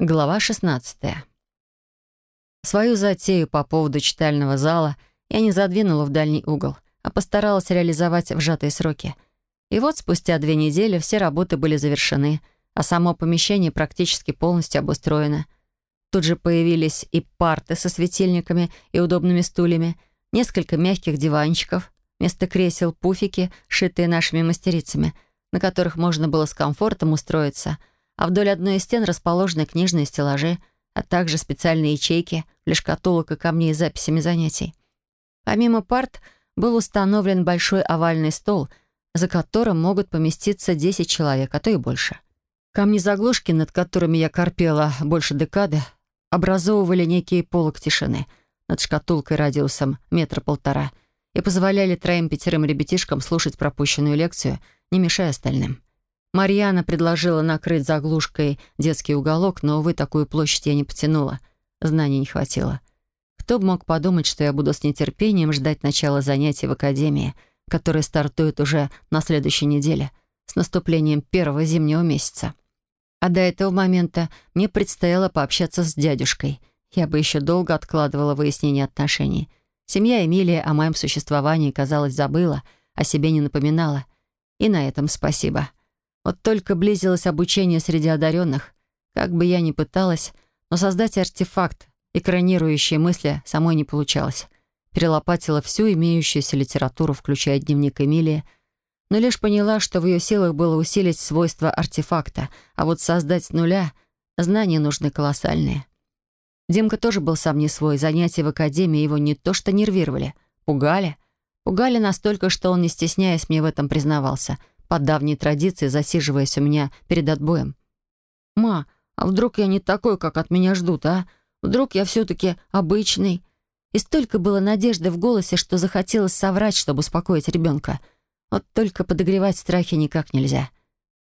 Глава 16. Свою затею по поводу читального зала я не задвинула в дальний угол, а постаралась реализовать в сжатые сроки. И вот спустя две недели все работы были завершены, а само помещение практически полностью обустроено. Тут же появились и парты со светильниками и удобными стульями, несколько мягких диванчиков, вместо кресел пуфики, шитые нашими мастерицами, на которых можно было с комфортом устроиться — а вдоль одной из стен расположены книжные стеллажи, а также специальные ячейки для шкатулок и камней с записями занятий. Помимо парт был установлен большой овальный стол, за которым могут поместиться 10 человек, а то и больше. Камни-заглушки, над которыми я корпела больше декады, образовывали некий полог тишины над шкатулкой радиусом метра полтора и позволяли троим-пятерым ребятишкам слушать пропущенную лекцию, не мешая остальным. Марьяна предложила накрыть заглушкой детский уголок, но, увы, такую площадь я не потянула. Знаний не хватило. Кто бы мог подумать, что я буду с нетерпением ждать начала занятий в академии, которые стартуют уже на следующей неделе, с наступлением первого зимнего месяца. А до этого момента мне предстояло пообщаться с дядюшкой. Я бы еще долго откладывала выяснение отношений. Семья Эмилия о моем существовании, казалось, забыла, о себе не напоминала. И на этом спасибо. Вот только близилось обучение среди одаренных. Как бы я ни пыталась, но создать артефакт, экранирующие мысли, самой не получалось. Перелопатила всю имеющуюся литературу, включая дневник Эмилии, но лишь поняла, что в ее силах было усилить свойства артефакта, а вот создать с нуля знания нужны колоссальные. Димка тоже был сам не свой, занятия в академии его не то что нервировали, пугали. Пугали настолько, что он, не стесняясь, мне в этом признавался — по давней традиции засиживаясь у меня перед отбоем. «Ма, а вдруг я не такой, как от меня ждут, а? Вдруг я все-таки обычный?» И столько было надежды в голосе, что захотелось соврать, чтобы успокоить ребенка. Вот только подогревать страхи никак нельзя.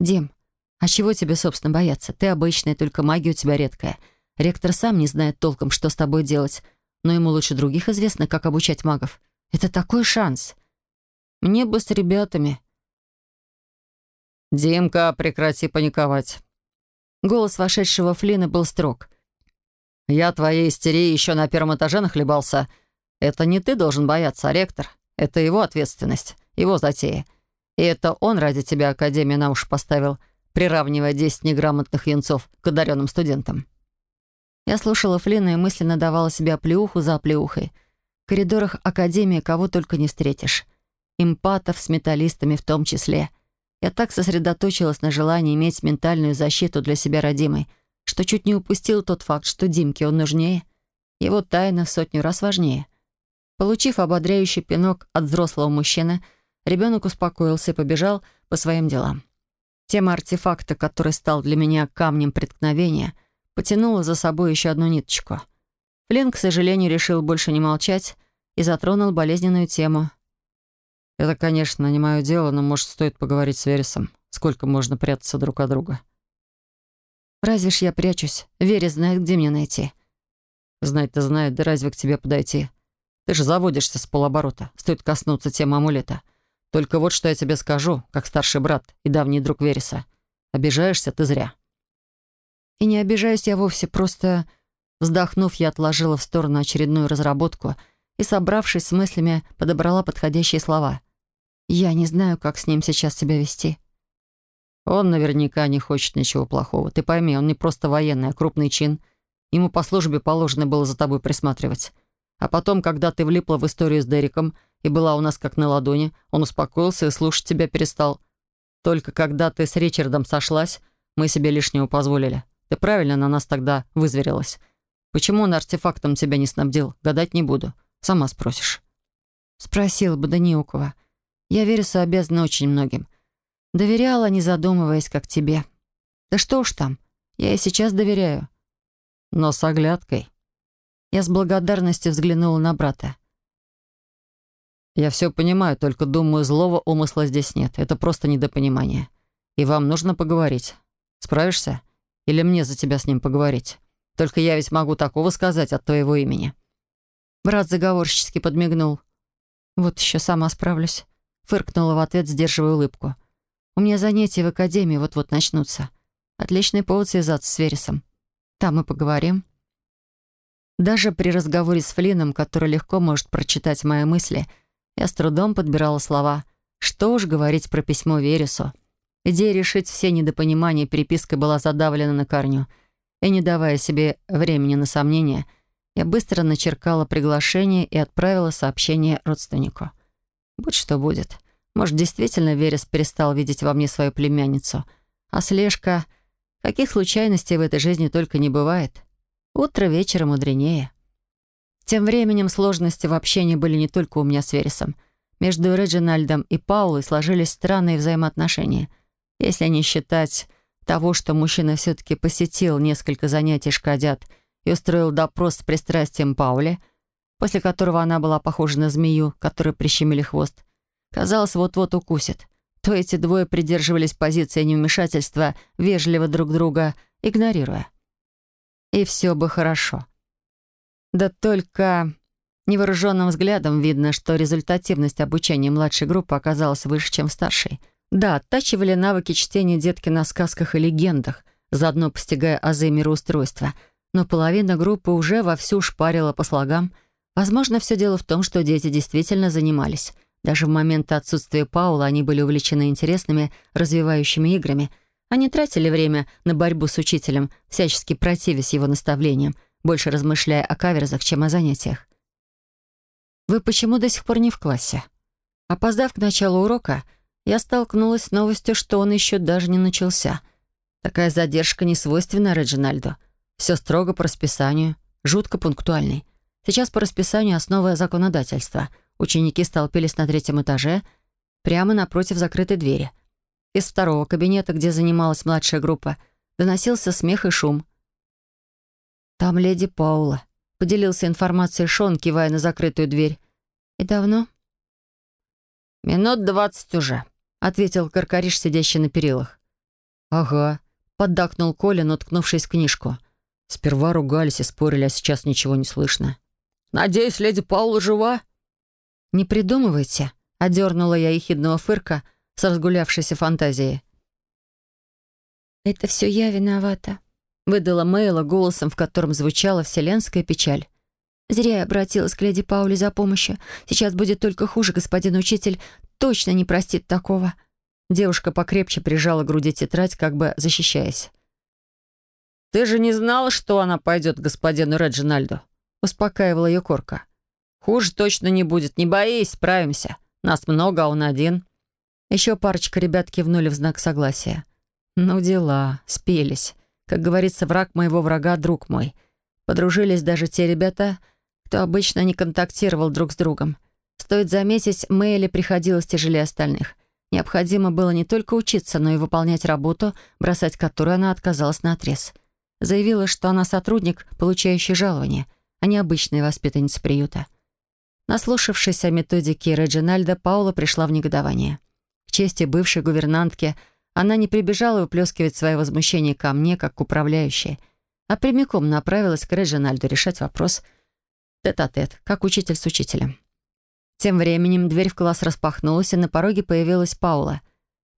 «Дим, а чего тебе, собственно, бояться? Ты обычный, только магия у тебя редкая. Ректор сам не знает толком, что с тобой делать, но ему лучше других известно, как обучать магов. Это такой шанс. Мне бы с ребятами, «Димка, прекрати паниковать». Голос вошедшего Флина был строг. «Я твоей истерии еще на первом этаже нахлебался. Это не ты должен бояться, а ректор. Это его ответственность, его затея. И это он ради тебя Академию на уши поставил, приравнивая десять неграмотных юнцов к одаренным студентам». Я слушала Флина и мысленно давала себе оплеуху за оплеухой. В коридорах Академии кого только не встретишь. Импатов с металлистами в том числе — я так сосредоточилась на желании иметь ментальную защиту для себя родимой, что чуть не упустил тот факт, что Димке он нужнее. Его тайна в сотню раз важнее. Получив ободряющий пинок от взрослого мужчины, ребенок успокоился и побежал по своим делам. Тема артефакта, который стал для меня камнем преткновения, потянула за собой еще одну ниточку. Флинн, к сожалению, решил больше не молчать и затронул болезненную тему — это, конечно, не мое дело, но, может, стоит поговорить с Вересом. Сколько можно прятаться друг от друга? Разве ж я прячусь? Верес знает, где меня найти. Знать-то знает, да разве к тебе подойти? Ты же заводишься с полоборота. Стоит коснуться темы амулета. Только вот что я тебе скажу, как старший брат и давний друг Вереса. Обижаешься ты зря. И не обижаюсь я вовсе, просто... Вздохнув, я отложила в сторону очередную разработку и, собравшись с мыслями, подобрала подходящие слова. Я не знаю, как с ним сейчас себя вести. Он наверняка не хочет ничего плохого. Ты пойми, он не просто военный, а крупный чин. Ему по службе положено было за тобой присматривать. А потом, когда ты влипла в историю с Дериком и была у нас как на ладони, он успокоился и слушать тебя перестал. Только когда ты с Ричардом сошлась, мы себе лишнего позволили. Ты правильно на нас тогда вызверилась. Почему он артефактом тебя не снабдил, гадать не буду. Сама спросишь. Спросила бы, да. Я Вересу обязана очень многим. Доверяла, не задумываясь, как тебе. Да что уж там, я и сейчас доверяю. Но с оглядкой. Я с благодарностью взглянула на брата. Я все понимаю, только думаю, злого умысла здесь нет. Это просто недопонимание. И вам нужно поговорить. Справишься? Или мне за тебя с ним поговорить? Только я ведь могу такого сказать от твоего имени. Брат заговорщически подмигнул. Вот еще сама справлюсь. Фыркнула в ответ, сдерживая улыбку. «У меня занятия в академии вот-вот начнутся. Отличный повод связаться с Вересом. Там мы поговорим». Даже при разговоре с Флином, который легко может прочитать мои мысли, я с трудом подбирала слова. Что уж говорить про письмо Вересу. Идея решить все недопонимания перепиской была задавлена на корню. И не давая себе времени на сомнения, я быстро начеркала приглашение и отправила сообщение родственнику. Будь что будет. Может, действительно Верес перестал видеть во мне свою племянницу. А слежка... Каких случайностей в этой жизни только не бывает. Утро вечера мудренее. Тем временем сложности в общении были не только у меня с Вересом. Между Реджинальдом и Паулой сложились странные взаимоотношения. Если не считать того, что мужчина все-таки посетил несколько занятий шкодят и устроил допрос с пристрастием Пауле, после которого она была похожа на змею, которой прищемили хвост, казалось, вот-вот укусит, то эти двое придерживались позиции невмешательства, вежливо друг друга игнорируя и все бы хорошо. Да только невооруженным взглядом видно, что результативность обучения младшей группы оказалась выше, чем старшей. Да, оттачивали навыки чтения детки на сказках и легендах, заодно постигая азы мироустройства, но половина группы уже вовсю шпарила по слогам. Возможно, все дело в том, что дети действительно занимались. Даже в момент отсутствия Паула они были увлечены интересными, развивающими играми — они тратили время на борьбу с учителем, всячески противясь его наставлениям, больше размышляя о каверзах, чем о занятиях. «Вы почему до сих пор не в классе?» Опоздав к началу урока, я столкнулась с новостью, что он еще даже не начался. Такая задержка не свойственна Реджинальду. Все строго по расписанию, жутко пунктуальный. Сейчас по расписанию основа законодательства. Ученики столпились на третьем этаже, прямо напротив закрытой двери — из второго кабинета, где занималась младшая группа, доносился смех и шум. «Там леди Паула», — поделился информацией Шон, кивая на закрытую дверь. «И давно?» «Минут двадцать уже», — ответил каркариш, сидящий на перилах. «Ага», — поддакнул Колин, уткнувшись в книжку. Сперва ругались и спорили, а сейчас ничего не слышно. «Надеюсь, леди Паула жива?» «Не придумывайте», — одернула я ехидного фырка — с разгулявшейся фантазией. «Это все я виновата», — выдала Мэйла голосом, в котором звучала вселенская печаль. «Зря я обратилась к леди Пауле за помощью. Сейчас будет только хуже, господин учитель точно не простит такого». Девушка покрепче прижала к груди тетрадь, как бы защищаясь. «Ты же не знала, что она пойдет к господину Реджинальду?» — успокаивала ее Корка. «Хуже точно не будет. Не боись, справимся. Нас много, а он один». Еще парочка ребят кивнули в знак согласия. Ну дела, спелись. Как говорится, враг моего врага — друг мой. Подружились даже те ребята, кто обычно не контактировал друг с другом. Стоит заметить, Мэйли приходилось тяжелее остальных. Необходимо было не только учиться, но и выполнять работу, бросать которую она отказалась на отрез. Заявила, что она сотрудник, получающий жалование, а не обычная воспитанница приюта. Наслушавшись о методике Реджинальда, Паула пришла в негодование чести бывшей гувернантки, она не прибежала выплескивать свое возмущение ко мне, как к управляющей, а прямиком направилась к Реджинальду решать вопрос тет-а-тет, -тет, как учитель с учителем. Тем временем дверь в класс распахнулась, и на пороге появилась Паула.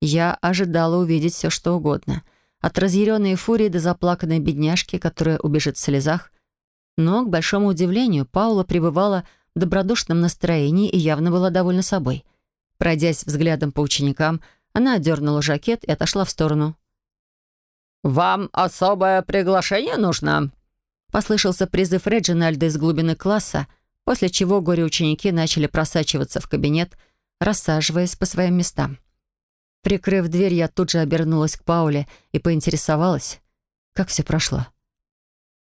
Я ожидала увидеть все, что угодно. От разъяренной фурии до заплаканной бедняжки, которая убежит в слезах. Но, к большому удивлению, Паула пребывала в добродушном настроении и явно была довольна собой — Пройдясь взглядом по ученикам, она одернула жакет и отошла в сторону. «Вам особое приглашение нужно?» Послышался призыв Реджинальда из глубины класса, после чего горе-ученики начали просачиваться в кабинет, рассаживаясь по своим местам. Прикрыв дверь, я тут же обернулась к Пауле и поинтересовалась, как все прошло.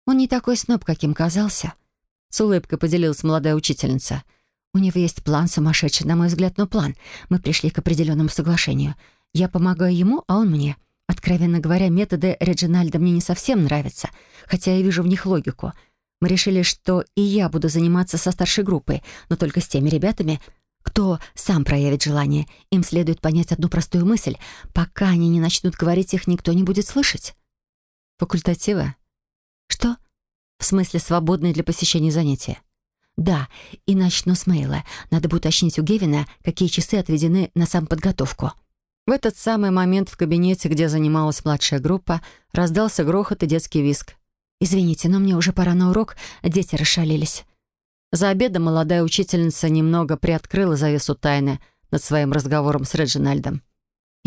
«Он не такой сноб, каким казался», — с улыбкой поделилась молодая учительница — у него есть план сумасшедший, на мой взгляд, но план. Мы пришли к определенному соглашению. Я помогаю ему, а он мне. Откровенно говоря, методы Реджинальда мне не совсем нравятся, хотя я вижу в них логику. Мы решили, что и я буду заниматься со старшей группой, но только с теми ребятами, кто сам проявит желание. Им следует понять одну простую мысль. Пока они не начнут говорить, их никто не будет слышать. Факультативы? Что? В смысле, свободные для посещения занятия? «Да, и начну с мейла. Надо будет уточнить у Гевина, какие часы отведены на самоподготовку». В этот самый момент в кабинете, где занималась младшая группа, раздался грохот и детский виск. «Извините, но мне уже пора на урок, дети расшалились». За обедом молодая учительница немного приоткрыла завесу тайны над своим разговором с Реджинальдом.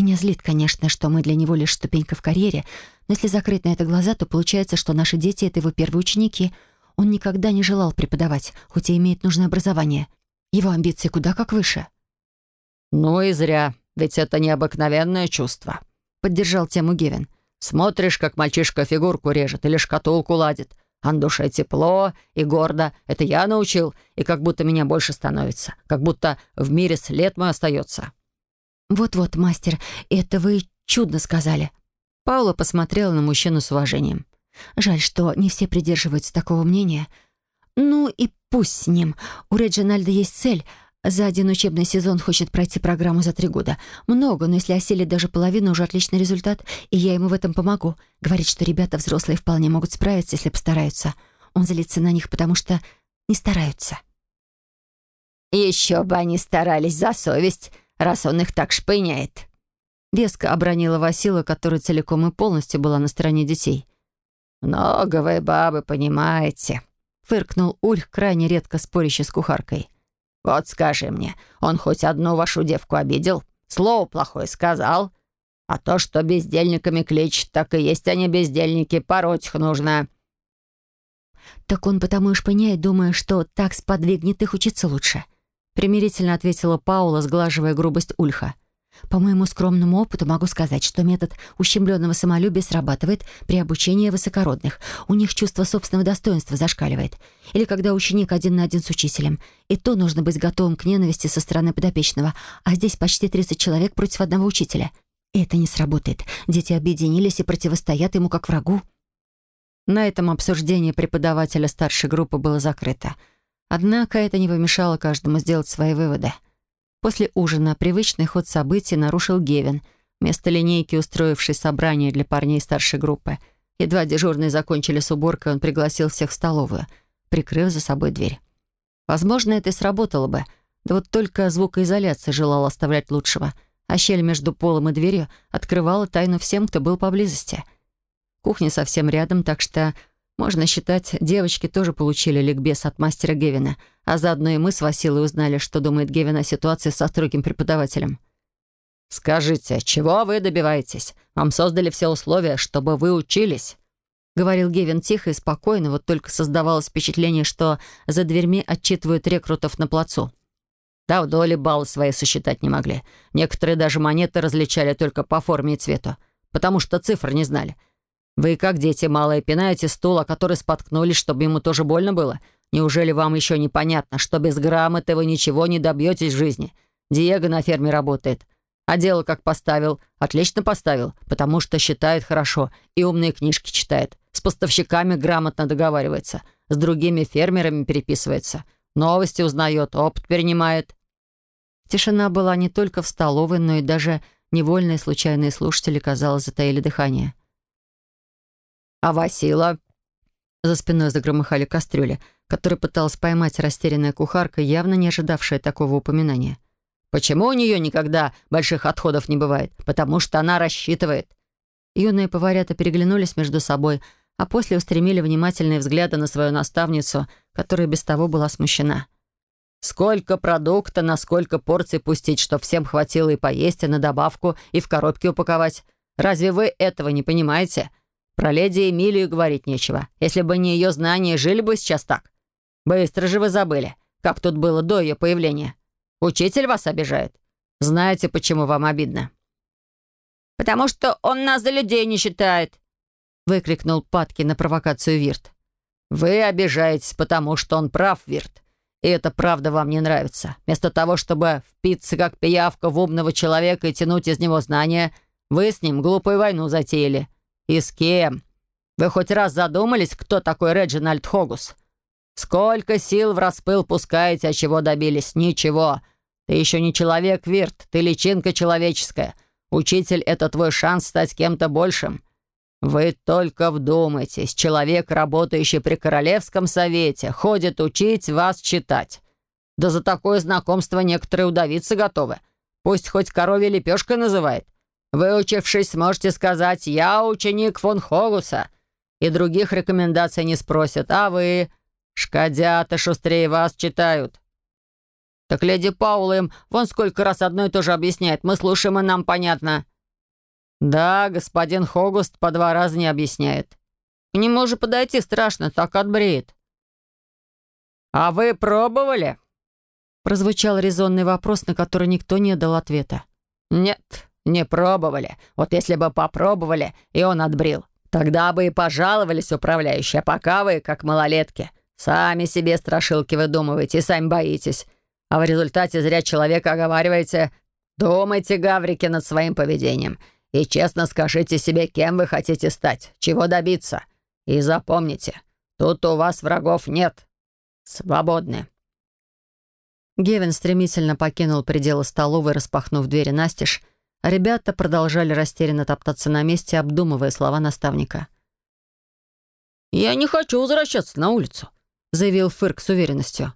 Меня злит, конечно, что мы для него лишь ступенька в карьере, но если закрыть на это глаза, то получается, что наши дети — это его первые ученики. Он никогда не желал преподавать, хоть и имеет нужное образование. Его амбиции куда как выше. «Ну и зря, ведь это необыкновенное чувство», — поддержал тему Гевин. «Смотришь, как мальчишка фигурку режет или шкатулку ладит, а на душе тепло и гордо. Это я научил, и как будто меня больше становится. Как будто в мире след мой остается. «Вот-вот, мастер, это вы чудно сказали». Паула посмотрела на мужчину с уважением. «Жаль, что не все придерживаются такого мнения. Ну и пусть с ним. У Реджинальда есть цель — за один учебный сезон хочет пройти программу за три года. Много, но если осилит даже половину, уже отличный результат, и я ему в этом помогу. Говорит, что ребята взрослые вполне могут справиться, если постараются. Он злится на них, потому что не стараются. «Еще бы они старались за совесть, раз он их так шпыняет», Веско обронила Васила, которая целиком и полностью была на стороне детей. «Много вы, бабы, понимаете», — фыркнул Ульх, крайне редко спорящий с кухаркой. «Вот скажи мне, он хоть одну вашу девку обидел? Слово плохое сказал? А то, что бездельниками кличет, так и есть они бездельники, пороть их нужно». «Так он потому и шпыняет, думая, что так сподвигнет их учиться лучше», примирительно ответила Паула, сглаживая грубость Ульха. По моему скромному опыту могу сказать, что метод ущемленного самолюбия срабатывает при обучении высокородных. У них чувство собственного достоинства зашкаливает. Или когда ученик один на один с учителем. И то нужно быть готовым к ненависти со стороны подопечного. А здесь почти 30 человек против одного учителя. И это не сработает. Дети объединились и противостоят ему как врагу. На этом обсуждение преподавателя старшей группы было закрыто. Однако это не помешало каждому сделать свои выводы. После ужина привычный ход событий нарушил Гевин, вместо линейки устроивший собрание для парней старшей группы. Едва дежурные закончили с уборкой, он пригласил всех в столовую, прикрыв за собой дверь. Возможно, это и сработало бы, да вот только звукоизоляция желала оставлять лучшего, а щель между полом и дверью открывала тайну всем, кто был поблизости. Кухня совсем рядом, так что можно считать, девочки тоже получили ликбез от мастера Гевина, а заодно и мы с Василой узнали, что думает Гевин о ситуации со строгим преподавателем. «Скажите, чего вы добиваетесь? Вам создали все условия, чтобы вы учились?» Говорил Гевин тихо и спокойно, вот только создавалось впечатление, что за дверьми отчитывают рекрутов на плацу. Да, вдоль баллы свои сосчитать не могли. Некоторые даже монеты различали только по форме и цвету, потому что цифр не знали — вы, как дети малые, пинаете стул, о который споткнулись, чтобы ему тоже больно было? Неужели вам еще непонятно, что без грамоты вы ничего не добьетесь в жизни? Диего на ферме работает. А дело как поставил? Отлично поставил, потому что считает хорошо и умные книжки читает. С поставщиками грамотно договаривается. С другими фермерами переписывается. Новости узнает, опыт перенимает. Тишина была не только в столовой, но и даже невольные случайные слушатели, казалось, затаили дыхание. «А Васила?» За спиной загромыхали кастрюли, которые пыталась поймать растерянная кухарка, явно не ожидавшая такого упоминания. «Почему у нее никогда больших отходов не бывает? Потому что она рассчитывает». Юные поварята переглянулись между собой, а после устремили внимательные взгляды на свою наставницу, которая без того была смущена. «Сколько продукта, на сколько порций пустить, чтоб всем хватило и поесть, и на добавку, и в коробке упаковать? Разве вы этого не понимаете?» Про леди Эмилию говорить нечего. Если бы не ее знания, жили бы сейчас так. Быстро же вы забыли, как тут было до ее появления. Учитель вас обижает. Знаете, почему вам обидно?» «Потому что он нас за людей не считает», — выкрикнул Патки на провокацию Вирт. «Вы обижаетесь, потому что он прав, Вирт. И эта правда вам не нравится. Вместо того, чтобы впиться как пиявка в умного человека и тянуть из него знания, вы с ним глупую войну затеяли. «И с кем? Вы хоть раз задумались, кто такой Реджинальд Хогус? Сколько сил в распыл пускаете, а чего добились? Ничего. Ты еще не человек, Вирт, ты личинка человеческая. Учитель — это твой шанс стать кем-то большим. Вы только вдумайтесь, человек, работающий при Королевском совете, ходит учить вас читать. Да за такое знакомство некоторые удавиться готовы. Пусть хоть коровья лепешкой называет. Выучившись, сможете сказать «Я ученик фон Хогуса» и других рекомендаций не спросят. А вы, шкодята, шустрее вас читают. Так леди Паула им вон сколько раз одно и то же объясняет. Мы слушаем, и нам понятно. Да, господин Хогуст по два раза не объясняет. К нему уже подойти страшно, так отбреет. «А вы пробовали?» Прозвучал резонный вопрос, на который никто не дал ответа. «Нет, не пробовали. Вот если бы попробовали, и он отбрил, тогда бы и пожаловались управляющие. А пока вы, как малолетки, сами себе страшилки выдумываете и сами боитесь. А в результате зря человека оговариваете. Думайте, гаврики, над своим поведением. И честно скажите себе, кем вы хотите стать, чего добиться. И запомните, тут у вас врагов нет. Свободны. Гевин стремительно покинул пределы столовой, распахнув двери настежь, ребята продолжали растерянно топтаться на месте, обдумывая слова наставника. «Я не хочу возвращаться на улицу», — заявил Фырк с уверенностью.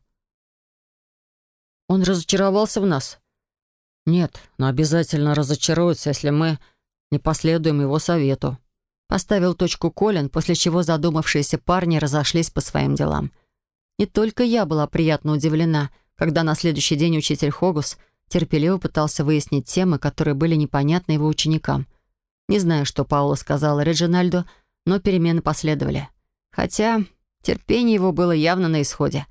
«Он разочаровался в нас?» «Нет, но обязательно разочаруется, если мы не последуем его совету», Поставил точку Колин, после чего задумавшиеся парни разошлись по своим делам. Не только я была приятно удивлена, когда на следующий день учитель Хогус терпеливо пытался выяснить темы, которые были непонятны его ученикам. Не знаю, что Паула сказала Реджинальду, но перемены последовали. Хотя терпение его было явно на исходе.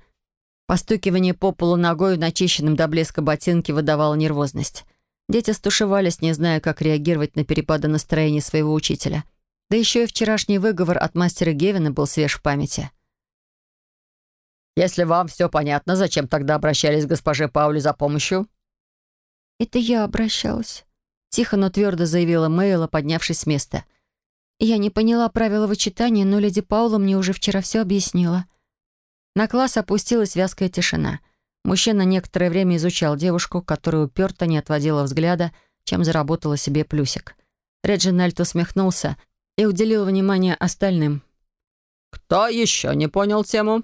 Постукивание по полу ногой в начищенном до блеска ботинке выдавало нервозность. Дети стушевались, не зная, как реагировать на перепады настроения своего учителя — да еще и вчерашний выговор от мастера Гевина был свеж в памяти. «Если вам все понятно, зачем тогда обращались к госпоже Пауле за помощью?» «Это я обращалась», — тихо, но твердо заявила Мэйла, поднявшись с места. «Я не поняла правила вычитания, но леди Паула мне уже вчера все объяснила». На класс опустилась вязкая тишина. Мужчина некоторое время изучал девушку, которая уперто не отводила взгляда, чем заработала себе плюсик. Реджинальд усмехнулся, и уделил внимание остальным. «Кто еще не понял тему?»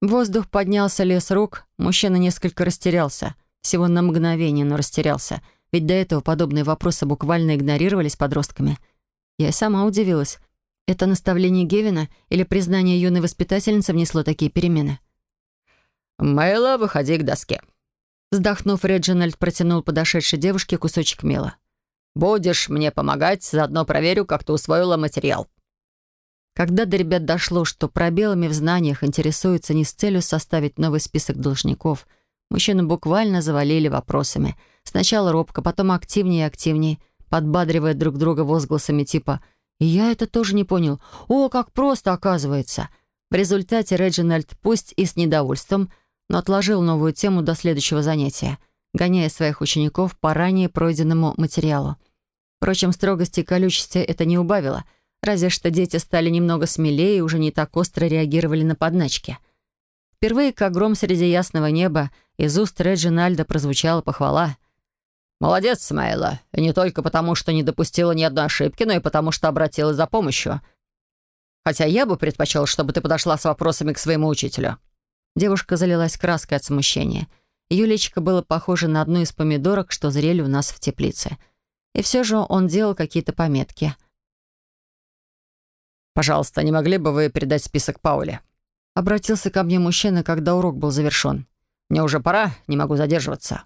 воздух поднялся лес рук, мужчина несколько растерялся. Всего на мгновение, но растерялся. Ведь до этого подобные вопросы буквально игнорировались подростками. Я и сама удивилась. Это наставление Гевина или признание юной воспитательницы внесло такие перемены? «Мэйла, выходи к доске». Вздохнув, Реджинальд протянул подошедшей девушке кусочек мела. Будешь мне помогать, заодно проверю, как ты усвоила материал». Когда до ребят дошло, что пробелами в знаниях интересуются не с целью составить новый список должников, мужчину буквально завалили вопросами. Сначала робко, потом активнее и активнее, подбадривая друг друга возгласами типа «И я это тоже не понял. О, как просто оказывается!» В результате Реджинальд, пусть и с недовольством, но отложил новую тему до следующего занятия, гоняя своих учеников по ранее пройденному материалу. Впрочем, строгости и колючести это не убавило, разве что дети стали немного смелее и уже не так остро реагировали на подначки. Впервые, как гром среди ясного неба, из уст Реджинальда прозвучала похвала. «Молодец, Смайла. И не только потому, что не допустила ни одной ошибки, но и потому, что обратилась за помощью. Хотя я бы предпочел, чтобы ты подошла с вопросами к своему учителю». Девушка залилась краской от смущения. Ее личико было похоже на одну из помидорок, что зрели у нас в теплице — и все же он делал какие-то пометки. «Пожалуйста, не могли бы вы передать список Пауле?» Обратился ко мне мужчина, когда урок был завершен. «Мне уже пора, не могу задерживаться».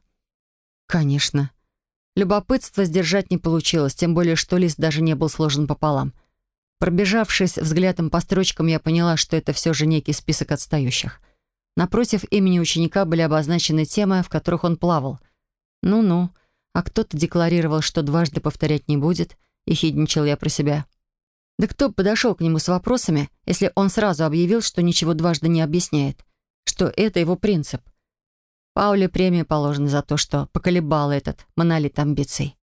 «Конечно». Любопытство сдержать не получилось, тем более, что лист даже не был сложен пополам. Пробежавшись взглядом по строчкам, я поняла, что это все же некий список отстающих. Напротив имени ученика были обозначены темы, в которых он плавал. Ну-ну, а кто-то декларировал, что дважды повторять не будет, и хидничал я про себя. Да кто подошел к нему с вопросами, если он сразу объявил, что ничего дважды не объясняет, что это его принцип? Пауле премия положена за то, что поколебала этот монолит амбиций.